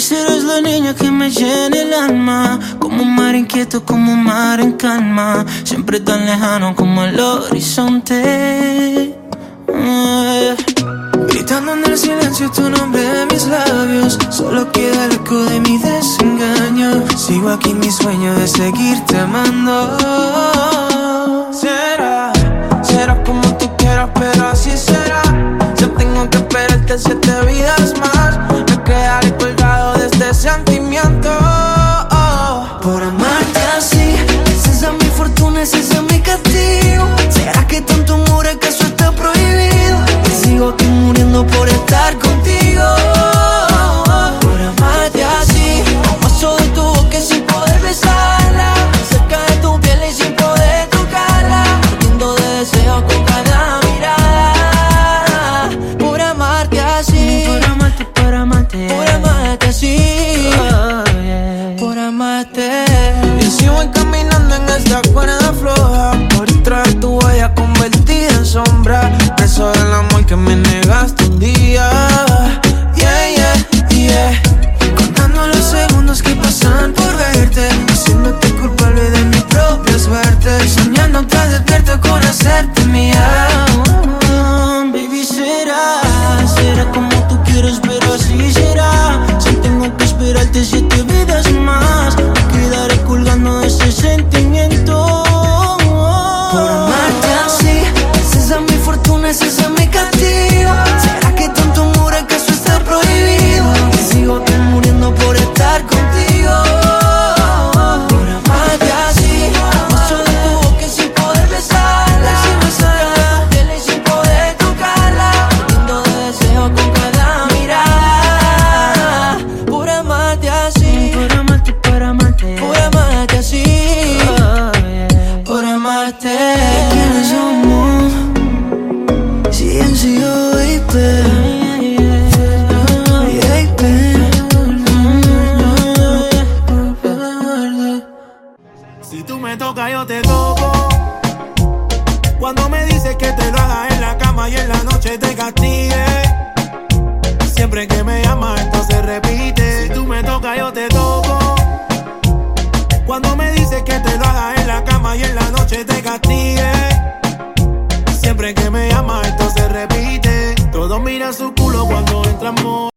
serás la niña que me llena el alma. Como un mar inquieto, como un mar en calma. Siempre tan lejano como el horizonte. Ah. Gritando en el silencio tu nombre de mis labios. Solo queda el eco de mi desengaño. Sigo aquí en mi sueño de seguirte amando. Será, será como tú quieras, pero así será. Yo tengo que esperarte siete vidas más. Preso del amor que me negaste un día. Yeah, yeah, yeah. Contando los segundos que pasan por verte. Haciéndote culpable de mi propia suerte. Soñando tan despierto con hacerte mía. necesariamente Si tú me tocas, yo te toco. Cuando me dices que te lo haga en la cama y en la noche te castigue. Siempre que me llamas, esto se repite. Si tú me tocas, yo te toco. Cuando me dices que te lo haga en la cama y en la noche te castigue. Siempre que me llamas, esto se repite. Miran su culo cuando entramos.